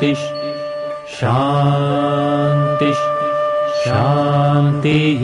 शान्तिः शांति। शान्तिः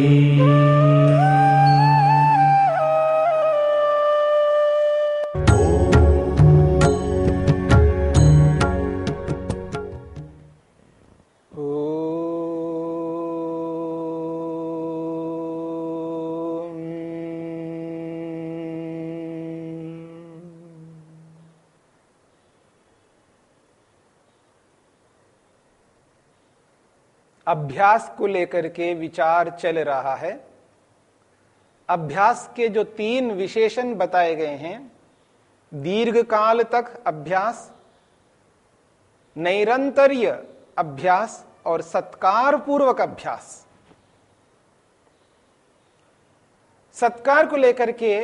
अभ्यास को लेकर के विचार चल रहा है। अभ्यास के जो तीन विशेषण बताए गए हैं दीर्घ काल तक अभ्यास, नैरंतर्य अभ्यास और सत्कार पूर्वक अभ्यास। सत्कार को लेकर के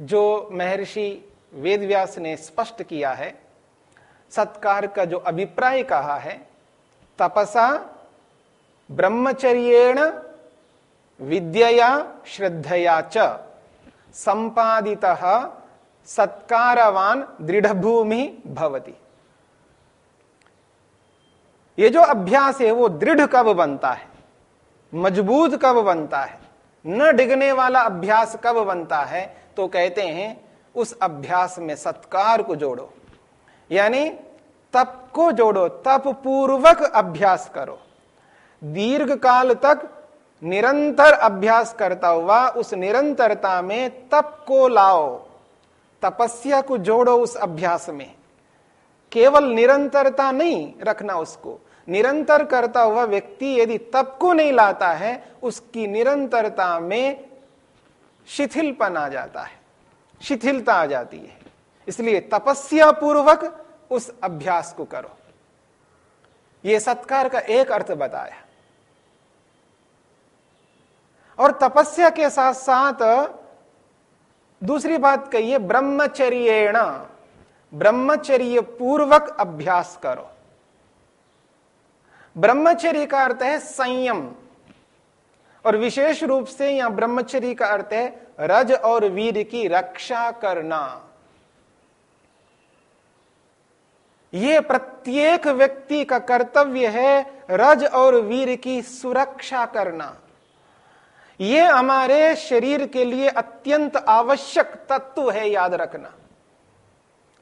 जो महर्षि वेदव्यास ने स्पष्ट किया है, सत्कार का जो अभिप्राय कहा है, तपसा ब्रह्मचर्येण विद्यया श्रद्धया च। संपादित सत्कारवान दृढ़भूमि भवति। ये जो अभ्यास है, वो दृढ़ कब बनता है? मज़बूत कब बनता है? न डिगने वाला अभ्यास कब बनता है? तो कहते हैं, उस अभ्यास में सत्कार को जोड़ो। यानी तप को जोड़ो, तप पूर्वक अभ्यास करो। दीर्घ काल तक निरंतर अभ्यास करता हुआ उस निरंतरता में तप को लाओ, तपस्या को जोड़ो उस अभ्यास में। केवल निरंतरता नहीं रखना उसको। निरंतर करता हुआ व्यक्ति यदि तप को नहीं लाता है, उसकी निरंतरता में शिथिलपन आ जाता है, शिथिलता आ जाती है। इसलिए तपस्या पूर्वक उस अभ्यास को करो। यह सत्कार का एक अर्थ बताया। और तपस्या के साथ साथ दूसरी बात कहिए ब्रह्मचर्य ब्रह्मचर्य पूर्वक अभ्यास करो। ब्रह्मचर्य का अर्थ है संयम। और विशेष रूप से यहाँ ब्रह्मचर्य का अर्थ है रज और वीर की रक्षा करना। यह प्रत्येक व्यक्ति का कर्तव्य है रज और वीर की सुरक्षा करना। ये हमारे शरीर के लिए अत्यंत आवश्यक तत्व है याद रखना।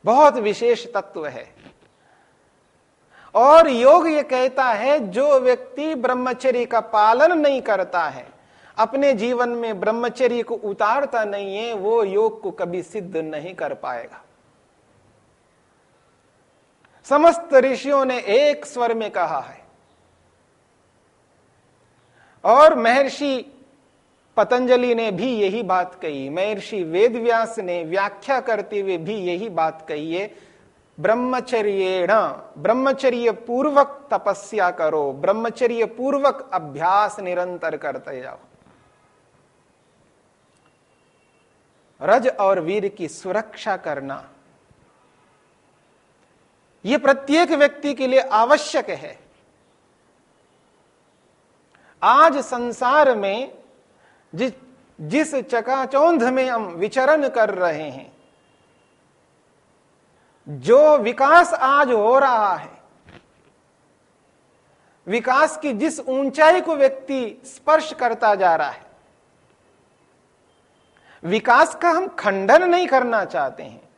बहुत विशेष तत्व है। और योग ये कहता है, जो व्यक्ति ब्रह्मचर्य का पालन नहीं करता है, अपने जीवन में ब्रह्मचर्य को उतारता नहीं है, वो योग को कभी सिद्ध नहीं कर पाएगा। समस्त ऋषियों ने एक स्वर में कहा है, और महर्षि पतंजलि ने भी यही बात कही, महर्षि वेदव्यास ने व्याख्या करते हुए भी यही बात कही है ब्रह्मचर्य ब्रह्मचर्य पूर्वक तपस्या करो ब्रह्मचर्य पूर्वक अभ्यास निरंतर करते जाओ। रज और वीर की सुरक्षा करना यह प्रत्येक व्यक्ति के लिए आवश्यक है। आज संसार में जिस जिस चकाचौंध में हम विचरण कर रहे हैं, जो विकास आज हो रहा है, विकास की जिस ऊंचाई को व्यक्ति स्पर्श करता जा रहा है, विकास का हम खंडन नहीं करना चाहते हैं।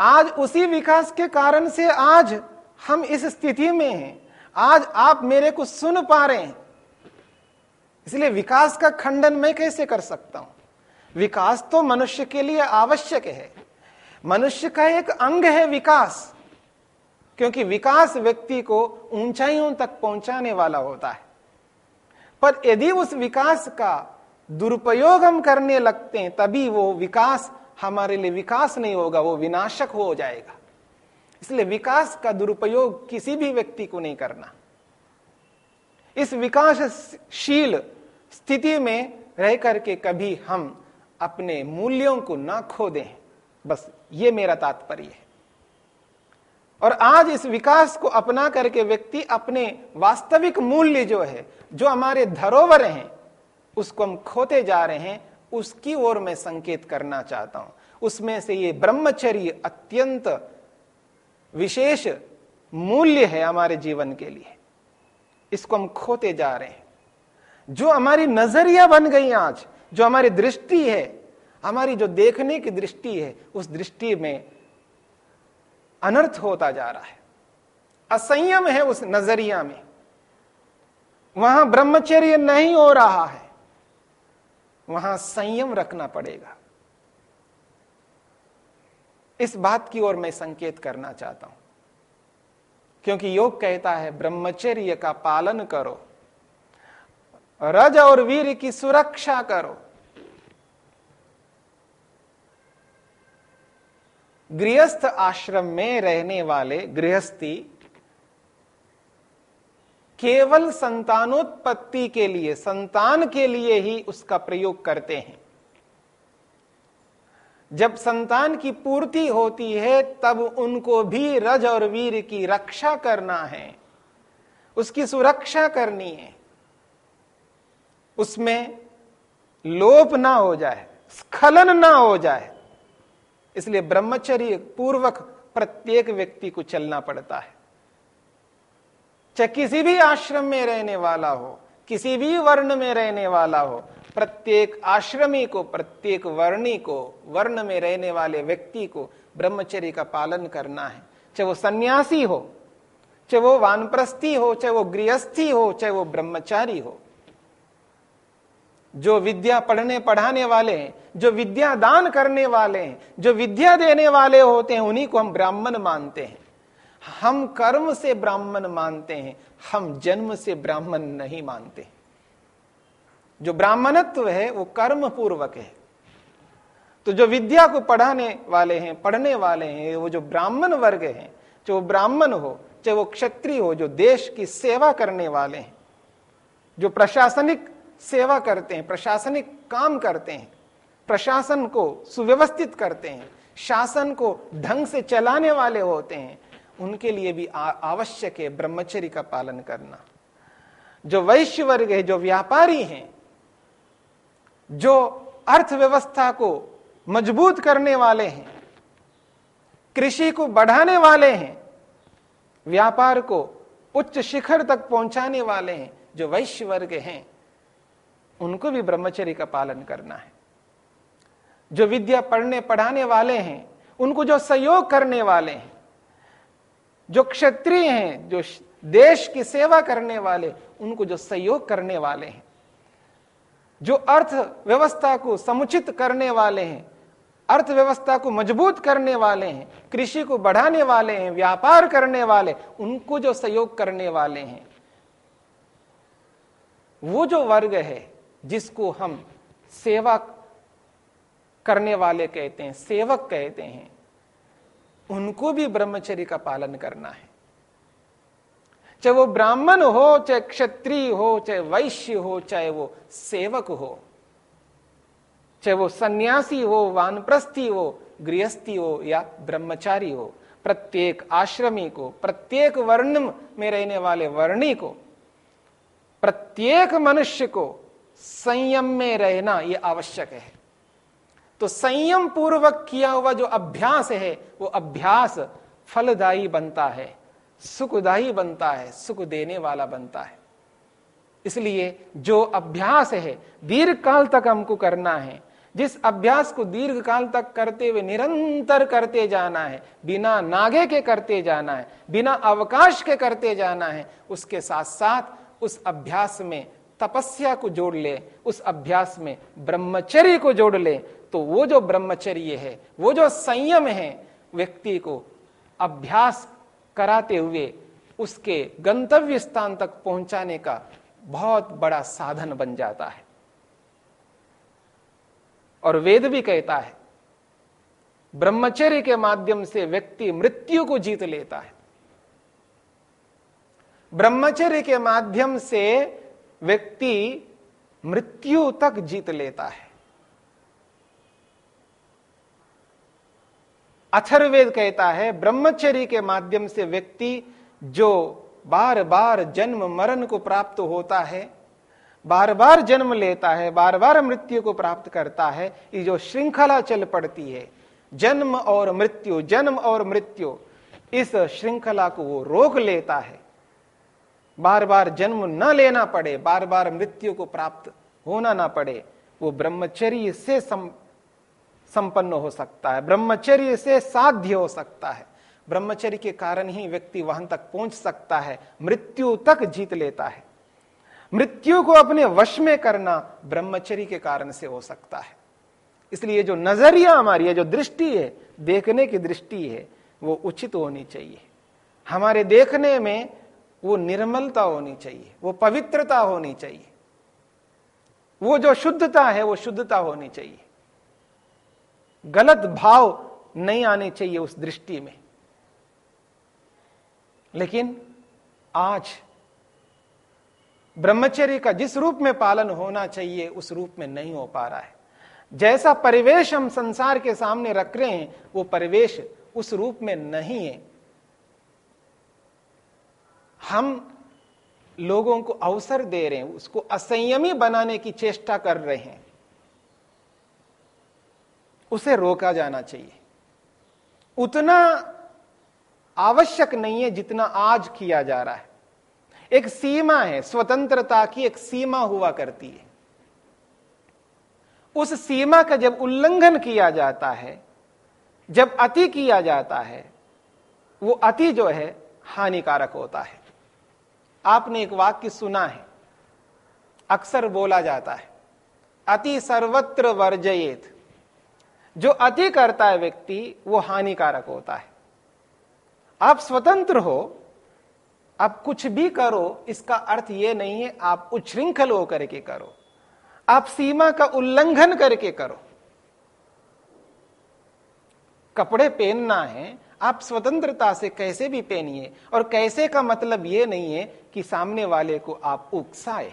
आज उसी विकास के कारण से आज हम इस स्थिति में हैं। आज आप मेरे को सुन पा रहे हैं। इसलिए विकास का खंडन मैं कैसे कर सकता हूँ? विकास तो मनुष्य के लिए आवश्यक है। मनुष्य का एक अंग है विकास, क्योंकि विकास व्यक्ति को ऊंचाइयों तक पहुँचाने वाला होता है। पर यदि उस विकास का दुरुपयोग हम करने लगते हैं, तभी वो विकास हमारे लिए विकास नहीं होगा, वो विनाशक हो जाएगा। इसलिए विकास का दुरुपयोग किसी भी व्यक्ति को नहीं करना। इस विकासशील स्थिति में रह करके कभी हम अपने मूल्यों को ना खो दें बस ये मेरा तात्पर्य है। और आज इस विकास को अपना करके व्यक्ति अपने वास्तविक मूल्य जो है, जो हमारे धरोवर हैं, उसको हम खोते जा रहे हैं, उसकी ओर मैं संकेत करना चाहता हूँ। उसमें से ये ब्रह्मचर्य अत्यंत विशेष मूल्य है हमारे जीवन के लिए। इसको हम खोते जा रहे हैं। जो हमारी नज़रिया बन गई आज, जो हमारी दृष्टि है, हमारी जो देखने की दृष्टि है, उस दृष्टि में अनर्थ होता जा रहा है। असंयम है उस नज़रिया में। वहाँ ब्रह्मचर्य नहीं हो रहा है। वहाँ संयम रखना पड़ेगा। इस बात की ओर मैं संकेत करना चाहता हूँ। क्योंकि योग कहता है, ब्रह्मचर्य का पालन करो। रज और वीर की सुरक्षा करो। गृहस्थ आश्रम में रहने वाले गृहस्थी केवल संतानोत्पत्ति के लिए, संतान के लिए ही उसका प्रयोग करते हैं। जब संतान की पूर्ति होती है, तब उनको भी रज और वीर की रक्षा करना है। उसकी सुरक्षा करनी है। उसमें लोप ना हो जाए, स्खलन ना हो जाए। इसलिए ब्रह्मचर्य पूर्वक प्रत्येक व्यक्ति को चलना पड़ता है। चाहे किसी भी आश्रम में रहने वाला हो, किसी भी वर्ण में रहने वाला हो प्रत्येक आश्रमी को, प्रत्येक वर्णी को, वर्ण में रहने वाले व्यक्ति को ब्रह्मचर्य का पालन करना है। चाहे वो सन्यासी हो, चाहे वो वानप्रस्थी हो, चाहे वो गृहस्थी हो, चाहे वो ब्रह्मचारी हो। जो विद्या पढ़ने पढ़ाने वाले हैं, जो विद्या दान करने वाले हैं, जो विद्या देने वाले होते हैं, उन्हीं को हम ब्राह्मण मानते हैं। हम कर्म से ब्राह्मण मानते हैं, हम जन्म से ब्राह्मण नहीं मानते। जो ब्राह्मणत्व है, वो कर्म पूर्वक है। तो जो विद्या को पढ़ाने वाले हैं, पढ़ने वाले हैं, वो जो ब्राह्मण वर्ग हैं जो ब्राह्मण हो, चाहे वो क्षत्रिय हो, जो देश की सेवा करने वाले हैं, जो प्रशासनिक सेवा करते हैं, प्रशासनिक काम करते हैं, प्रशासन को सुव्यवस्थित करते हैं, शासन को ढंग से चलाने वाले होते हैं, उनके लिए भी आवश्यक है ब्रह्मचर्य का पालन करना। जो वैश्य वर्ग है, जो व्यापारी हैं जो अर्थव्यवस्था को मज़बूत करने वाले हैं, कृषि को बढ़ाने वाले हैं, व्यापार को उच्च शिखर तक पहुँचाने वाले हैं, जो वैश्य वर्ग हैं, उनको भी ब्रह्मचर्य का पालन करना है। जो विद्या पढ़ने पढ़ाने वाले हैं, उनको जो सहयोग करने वाले हैं, जो क्षत्रिय हैं, जो देश की सेवा करने वाले, उनको जो सहयोग करने वाले हैं जो अर्थव्यवस्था को समुचित करने वाले हैं, अर्थव्यवस्था को मज़बूत करने वाले हैं, कृषि को बढ़ाने वाले हैं, व्यापार करने वाले, उनको जो सहयोग करने वाले हैं, वो जो वर्ग है, जिसको हम सेवा करने वाले कहते हैं, सेवक कहते हैं, उनको भी ब्रह्मचर्य का पालन करना है। चाहे वो ब्राह्मण हो, चाहे क्षत्रिय हो, चाहे वैश्य हो, चाहे वो सेवक हो, चाहे वो सन्यासी हो, वानप्रस्थी हो, गृहस्थी हो या ब्रह्मचारी हो, प्रत्येक आश्रमी को, प्रत्येक वर्ण में रहने वाले वर्णी को, प्रत्येक मनुष्य को संयम में रहना यह आवश्यक है। तो संयम पूर्वक किया हुआ जो अभ्यास है, वो अभ्यास फलदायी बनता है। सुखदायी बनता है, सुख देने वाला बनता है। इसलिए जो अभ्यास है दीर्घ काल तक हमको करना है। जिस अभ्यास को दीर्घ काल तक करते हुए निरंतर करते जाना है, बिना नागे के करते जाना है, बिना अवकाश के करते जाना है, उसके साथ साथ उस अभ्यास में तपस्या को जोड़ ले, उस अभ्यास में ब्रह्मचर्य को जोड़ ले तो वो जो ब्रह्मचर्य है, वो जो संयम है, व्यक्ति को अभ्यास कराते हुए उसके गंतव्य स्थान तक पहुँचाने का बहुत बड़ा साधन बन जाता है। और वेद भी कहता है, ब्रह्मचर्य के माध्यम से व्यक्ति मृत्यु को जीत लेता है। ब्रह्मचर्य के माध्यम से व्यक्ति मृत्यु तक जीत लेता है। अथर्वेद कहता है, ब्रह्मचर्य के माध्यम से व्यक्ति जो बार बार जन्म मरण को प्राप्त होता है बार बार जन्म लेता है बार बार मृत्यु को प्राप्त करता है, ये जो श्रृंखला चल पड़ती है, जन्म और मृत्यु, जन्म और मृत्यु, इस श्रृंखला को वो रोक लेता है। बार बार जन्म न लेना पड़े बार बार मृत्यु को प्राप्त होना ना पड़े, वो ब्रह्मचर्य से संपन्न हो सकता है। ब्रह्मचर्य से साध्य हो सकता है। ब्रह्मचर्य के कारण ही व्यक्ति वहाँ तक पहुँच सकता है, मृत्यु तक जीत लेता है। मृत्यु को अपने वश में करना ब्रह्मचर्य के कारण से हो सकता है। इसलिए जो नज़रिया हमारी है, जो दृष्टि है, देखने की दृष्टि है, वो उचित होनी चाहिए। हमारे देखने में वो निर्मलता होनी चाहिए, वो पवित्रता होनी चाहिए। वो जो शुद्धता है, वो शुद्धता होनी चाहिए। गलत भाव नहीं आने चाहिए उस दृष्टि में। लेकिन आज ब्रह्मचर्य का जिस रूप में पालन होना चाहिए, उस रूप में नहीं हो पा रहा है। जैसा परिवेश हम संसार के सामने रख रहे हैं, वो परिवेश उस रूप में नहीं है। हम लोगों को अवसर दे रहे हैं, उसको असंयमी बनाने की चेष्टा कर रहे हैं। उसे रोका जाना चाहिए। उतना आवश्यक नहीं है जितना आज किया जा रहा है। एक सीमा है, स्वतंत्रता की एक सीमा हुआ करती है। उस सीमा का जब उल्लंघन किया जाता है, जब अति किया जाता है, वो अति जो है, हानिकारक होता है। आपने एक वाक्य सुना है, अक्सर बोला जाता है, अति सर्वत्र वर्जयेत। जो अति करता है व्यक्ति, वो हानिकारक होता है। आप स्वतंत्र हो, आप कुछ भी करो, इसका अर्थ यह नहीं है, आप उच्छृंखल होकर के करो। आप सीमा का उल्लंघन करके करो। कपड़े पहनना है, आप स्वतंत्रता से कैसे भी पहनिए, और कैसे का मतलब यह नहीं है कि सामने वाले को आप उकसाए।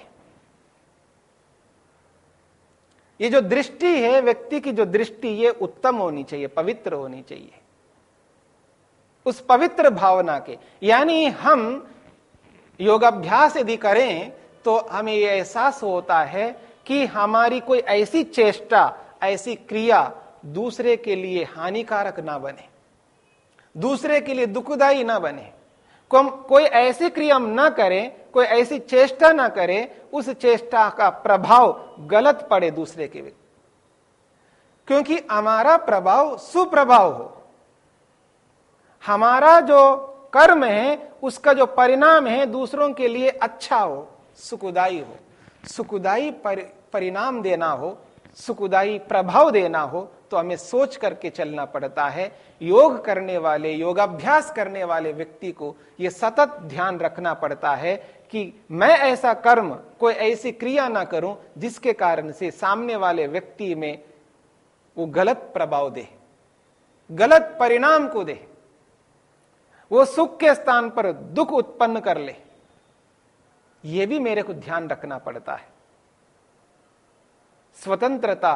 ये जो दृष्टि है, व्यक्ति की जो दृष्टि, ये उत्तम होनी चाहिए, पवित्र होनी चाहिए। उस पवित्र भावना के, यानी हम योगाभ्यास यदि करें तो हमें यह एहसास होता है कि हमारी कोई ऐसी चेष्टा, ऐसी क्रिया दूसरे के लिए हानिकारक ना बने, दूसरे के लिए दुखदाई ना बने। को कोई ऐसी क्रिया हम ना करें, कोई ऐसी चेष्टा ना करें, उस चेष्टा का प्रभाव गलत पड़े दूसरे के व्यक्ति क्योंकि हमारा प्रभाव सुप्रभाव हो। हमारा जो कर्म है, उसका जो परिणाम है, दूसरों के लिए अच्छा हो सुखदाई हो। सुखदाई परिणाम देना हो सुखदाई प्रभाव देना हो तो हमें सोच करके चलना पड़ता है। योग करने वाले, योगाभ्यास करने वाले व्यक्ति को यह सतत ध्यान रखना पड़ता है कि मैं ऐसा कर्म, कोई ऐसी क्रिया ना करूँ जिसके कारण से सामने वाले व्यक्ति में वो गलत प्रभाव दे, गलत परिणाम को दे, वो सुख के स्थान पर दुख उत्पन्न कर ले। यह भी मेरे को ध्यान रखना पड़ता है। स्वतंत्रता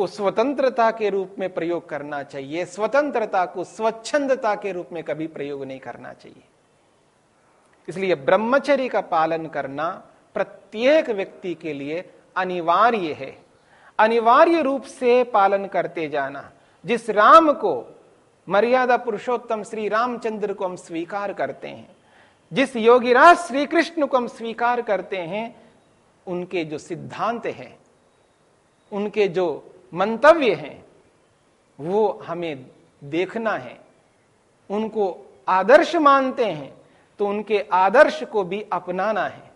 को स्वतंत्रता के रूप में प्रयोग करना चाहिए, स्वतंत्रता को स्वच्छंदता के रूप में कभी प्रयोग नहीं करना चाहिए। इसलिए ब्रह्मचर्य का पालन करना प्रत्येक व्यक्ति के लिए अनिवार्य है। अनिवार्य रूप से पालन करते जाना, जिस राम को मर्यादा पुरुषोत्तम श्री रामचंद्र को हम स्वीकार करते हैं, जिस योगीराज श्री कृष्ण को हम स्वीकार करते हैं, उनके जो सिद्धांत हैं, उनके जो मंतव्य हैं, वो हमें देखना है। उनको आदर्श मानते हैं तो उनके आदर्श को भी अपनाना है।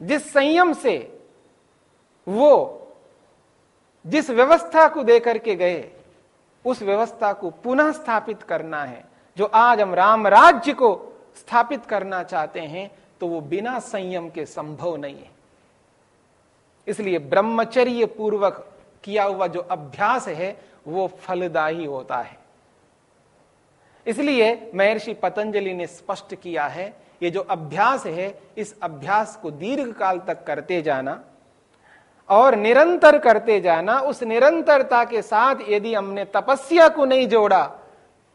जिस संयम से वो जिस व्यवस्था को देकर के गए, उस व्यवस्था को पुनः स्थापित करना है। जो आज हम राम राज्य को स्थापित करना चाहते हैं तो वो बिना संयम के संभव नहीं है। इसलिए ब्रह्मचर्य पूर्वक किया हुआ जो अभ्यास है, वो फलदायी होता है। इसलिए महर्षि पतंजलि ने स्पष्ट किया है, ये जो अभ्यास है, इस अभ्यास को दीर्घ काल तक करते जाना और निरंतर करते जाना, उस निरंतरता के साथ यदि हमने तपस्या को नहीं जोड़ा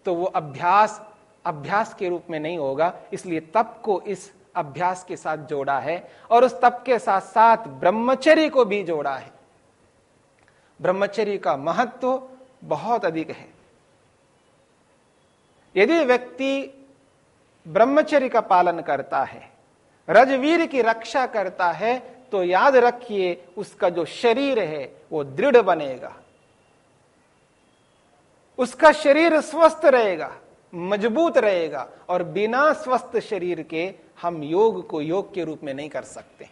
तो वो अभ्यास अभ्यास के रूप में नहीं होगा। इसलिए तप को इस अभ्यास के साथ जोड़ा है और उस तप के साथ साथ ब्रह्मचर्य को भी जोड़ा है। ब्रह्मचर्य का महत्व बहुत अधिक है। यदि व्यक्ति ब्रह्मचर्य का पालन करता है, रजवीर की रक्षा करता है तो याद रखिए उसका जो शरीर है, वो दृढ़ बनेगा। उसका शरीर स्वस्थ रहेगा। मज़बूत रहेगा और बिना स्वस्थ शरीर के हम योग को योग के रूप में नहीं कर सकते।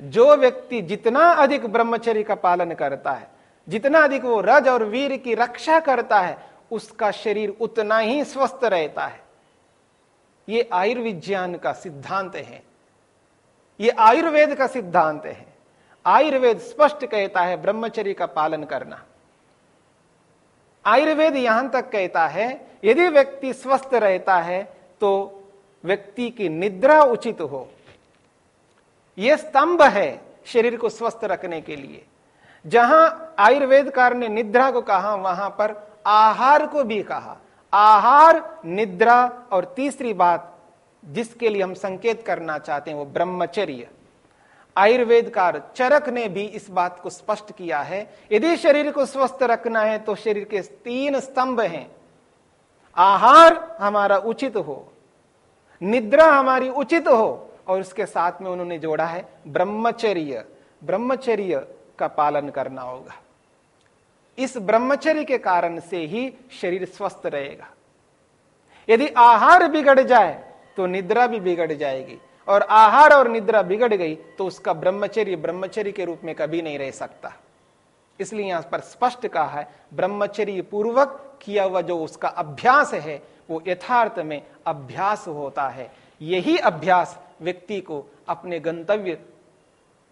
जो व्यक्ति जितना अधिक ब्रह्मचर्य का पालन करता है, जितना अधिक वो रज और वीर की रक्षा करता है, उसका शरीर उतना ही स्वस्थ रहता है। ये आयुर्विज्ञान का सिद्धांत है। ये आयुर्वेद का सिद्धांत है। आयुर्वेद स्पष्ट कहता है ब्रह्मचर्य का पालन करना। आयुर्वेद यहाँ तक कहता है, यदि व्यक्ति स्वस्थ रहता है तो व्यक्ति की निद्रा उचित हो। यह स्तंभ है शरीर को स्वस्थ रखने के लिए। जहाँ आयुर्वेदकार ने निद्रा को कहा, वहाँ पर आहार को भी कहा। आहार, निद्रा और तीसरी बात जिसके लिए हम संकेत करना चाहते हैं, वो ब्रह्मचर्य। आयुर्वेदकार चरक ने भी इस बात को स्पष्ट किया है, यदि शरीर को स्वस्थ रखना है तो शरीर के तीन स्तंभ हैं। आहार हमारा उचित हो, निद्रा हमारी उचित हो, और उसके साथ में उन्होंने जोड़ा है ब्रह्मचर्य। ब्रह्मचर्य का पालन करना होगा। इस ब्रह्मचर्य के कारण से ही शरीर स्वस्थ रहेगा। यदि आहार बिगड़ जाए तो निद्रा भी बिगड़ जाएगी। और आहार और निद्रा बिगड़ गई तो उसका ब्रह्मचर्य ब्रह्मचर्य के रूप में कभी नहीं रह सकता। इसलिए यहाँ पर स्पष्ट कहा है ब्रह्मचर्य पूर्वक किया हुआ जो उसका अभ्यास है, वो यथार्थ में अभ्यास होता है। यही अभ्यास व्यक्ति को अपने गंतव्य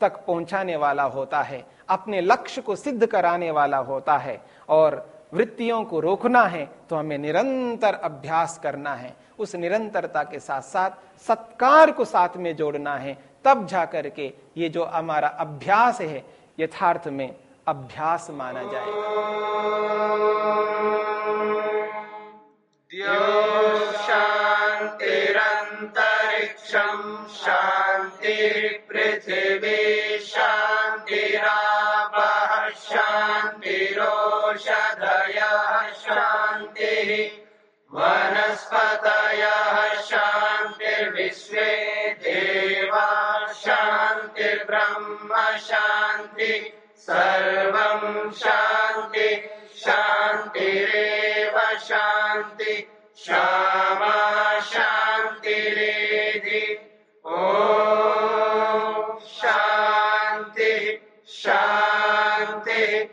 तक पहुँचाने वाला होता है, अपने लक्ष्य को सिद्ध कराने वाला होता है। और वृत्तियों को रोकना है तो हमें निरंतर अभ्यास करना है। उस निरंतरता के साथ साथ सत्कार को साथ में जोड़ना है। तब जा करके ये जो हमारा अभ्यास है, यथार्थ में अभ्यास माना जाए। शांतिरंतरिक्षम शांति पृथ्वी शांतिराप शांतिरोषधय शांति वनस्पत शांतिर्विश्वे देवा शांतिर्ब्रह्म शांति सर्वं शान्ति, शान्तिरेव शान्ति। श्यामा शान्तिरेधि। ॐ शान्ति शान्ति।